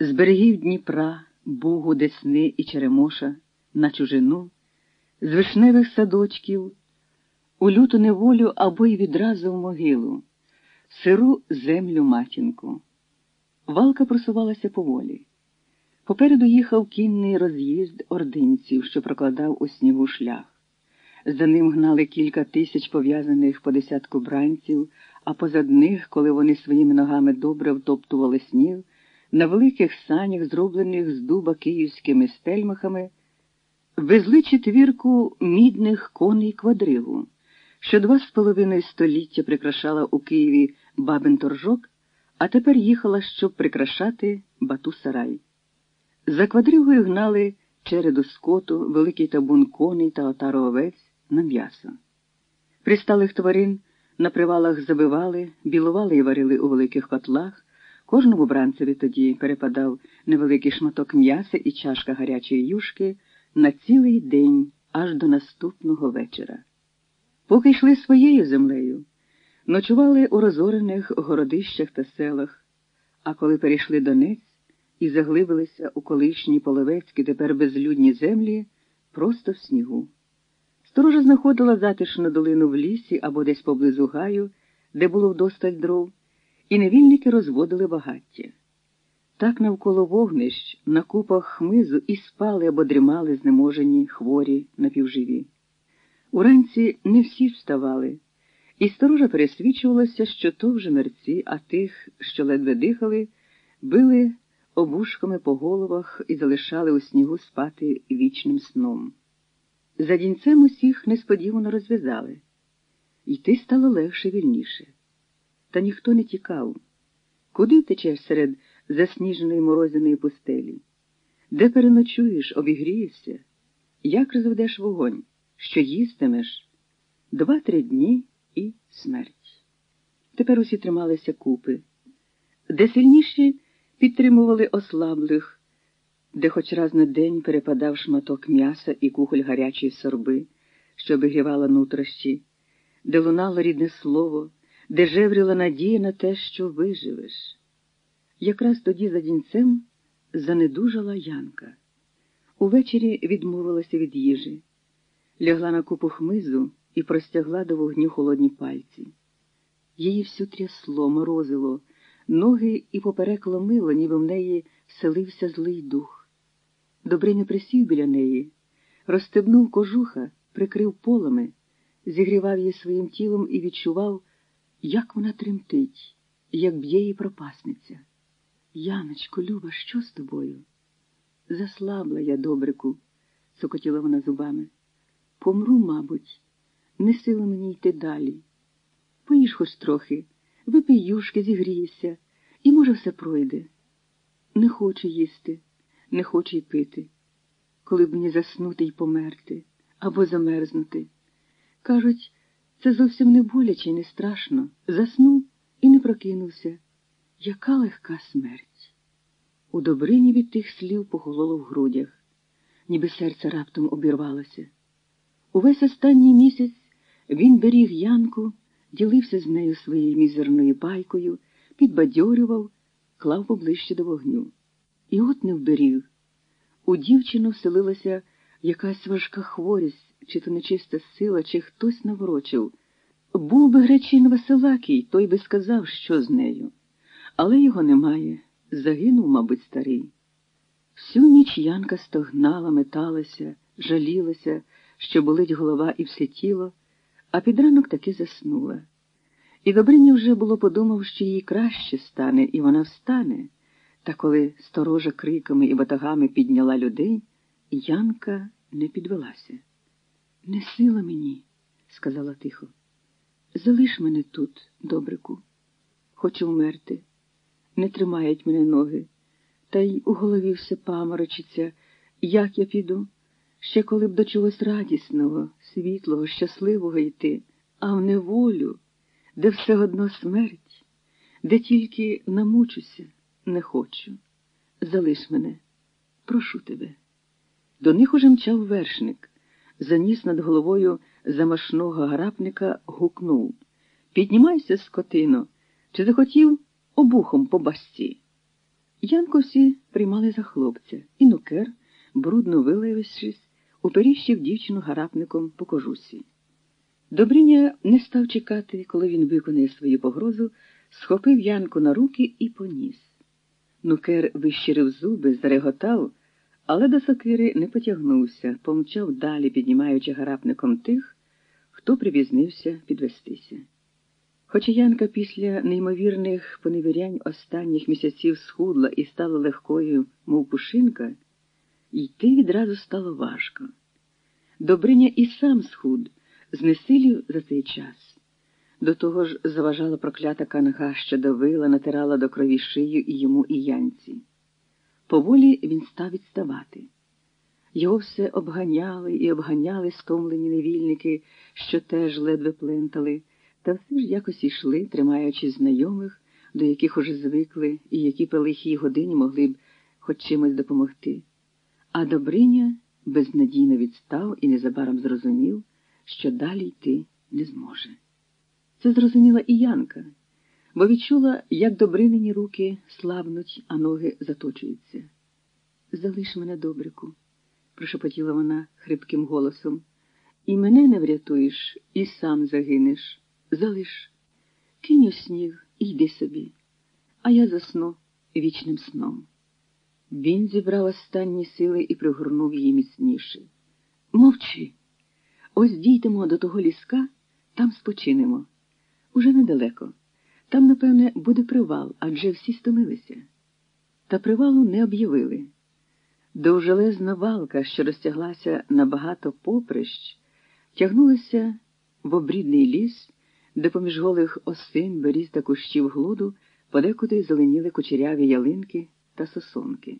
з берегів Дніпра, Бугу, Десни і Черемоша на чужину, з вишневих садочків, у люту неволю або й відразу в могилу, сиру землю матінку. Валка просувалася поволі. Попереду їхав кінний роз'їзд ординців, що прокладав у снігу шлях. За ним гнали кілька тисяч пов'язаних по десятку бранців, а позад них, коли вони своїми ногами добре втоптували сніг, на великих санях, зроблених з дуба київськими стельмахами, везли четвірку мідних коней квадригу, що два з половиною століття прикрашала у Києві бабин торжок, а тепер їхала, щоб прикрашати бату сарай. За квадригою гнали череду скоту, великий табун коней та отару овець на м'ясо. Присталих тварин на привалах забивали, білували і варили у великих котлах. Кожному бранцеві тоді перепадав невеликий шматок м'яса і чашка гарячої юшки на цілий день аж до наступного вечора. Поки йшли своєю землею, ночували у розорених городищах та селах, а коли перейшли Донець і заглибилися у колишні половецькі тепер безлюдні землі просто в снігу. Сторожа знаходила затишну долину в лісі або десь поблизу гаю, де було вдосталь дров, і невільники розводили багаття. Так навколо вогнищ на купах хмизу і спали або дрімали знеможені, хворі, напівживі. Уранці не всі вставали, і сторожа пересвічувалася, що то вже мерці, а тих, що ледве дихали, били обушками по головах і залишали у снігу спати вічним сном. За дінцем усіх несподівано розв'язали. Йти стало легше вільніше. Та ніхто не тікав. Куди втечеш серед засніженої морозяної пустелі? Де переночуєш, обігрієшся? Як розведеш вогонь? Що їстимеш? Два-три дні і смерть. Тепер усі трималися купи, де сильніші підтримували ослаблих, де хоч раз на день перепадав шматок м'яса і кухоль гарячої сорби, що обігрівала нутрощі, де лунало рідне слово, де жевріла надія на те, що виживеш. Якраз тоді за дінцем занедужала Янка. Увечері відмовилася від їжі, лягла на купу хмизу і простягла до вогню холодні пальці. Її всю трясло, морозило, ноги і поперек ломило, ніби в неї вселився злий дух. Добриня присів біля неї, розстебнув кожуха, прикрив полами, зігрівав її своїм тілом і відчував, як вона тремтить, як б'є її пропасниця. Яночко, Люба, що з тобою? Заслабла я, добрику, сокотіла вона зубами. Помру, мабуть, не сила мені йти далі. Поїж хоч трохи, випий юшки, зігрійся, і, може, все пройде. Не хочу їсти, не хочу й пити, коли б мені заснути й померти або замерзнути. Кажуть, це зовсім не боляче й не страшно. Заснув і не прокинувся. Яка легка смерть. У Добрині від тих слів похололо в грудях, ніби серце раптом обірвалося. Увесь останній місяць він беріг Янку, ділився з нею своєю мізерною байкою, підбадьорював, клав поближче до вогню. І от не вберіг. У дівчину вселилася якась важка хворість, чи то нечиста сила, чи хтось наворочив. Був би Гречин Василакій, той би сказав, що з нею. Але його немає. Загинув, мабуть, старий. Всю ніч Янка стогнала, металася, жалілася, що болить голова і все тіло, а під ранок таки заснула. І Добрині вже було подумав, що їй краще стане, і вона встане. Та коли сторожа криками і батагами підняла людей, Янка не підвелася. Не сила мені, сказала тихо. Залиш мене тут, добрику. Хочу вмерти. Не тримають мене ноги, та й у голові все паморочиться. Як я піду? Ще коли б до чогось радісного, світлого, щасливого йти, а в неволю, де все одно смерть, де тільки намучуся, не хочу. Залиш мене, прошу тебе. До них уже мчав вершник, заніс над головою замашного гарапника, гукнув Піднімайся, скотино, чи захотів обухом по басці? Янку всі приймали за хлопця, і нукер, брудно вилаявшись, уперіщив дівчину гарапником по кожусі. Добриня не став чекати, коли він виконає свою погрозу, схопив Янку на руки і поніс. Нукер вищирив зуби, зареготав, але до сокири не потягнувся, помчав далі, піднімаючи гарапником тих, хто привізнився підвестися. Хоча Янка після неймовірних поневірянь останніх місяців схудла і стала легкою, мов пушинка, йти відразу стало важко. Добриня і сам схуд, знесилів за цей час. До того ж заважала проклята канга, що давила, натирала до крові шию і йому і янці. Поволі він став відставати. Його все обганяли і обганяли стомлені невільники, що теж ледве плентали, та все ж якось ішли, тримаючи знайомих, до яких уже звикли і які по лихій годині могли б хоч чимось допомогти. А Добриня безнадійно відстав і незабаром зрозумів, що далі йти не зможе. Це зрозуміла і Янка, бо відчула, як добринині руки слабнуть, а ноги заточуються. Залиш мене, добрику, прошепотіла вона хрипким голосом. І мене не врятуєш, і сам загинеш. Залиш, кинь у сніг і йди собі, а я засну вічним сном. Він зібрав останні сили і пригорнув її міцніше. Мовчи. Ось дійдемо до того ліска, там спочинемо. Уже недалеко. Там, напевне, буде привал, адже всі стомилися. Та привалу не об'явили. Довжелезна валка, що розтяглася на багато поприщ, тягнулася в обрідний ліс, де поміж голих осин, беріз та кущів глуду подекуди зеленіли кучеряві ялинки та сосонки.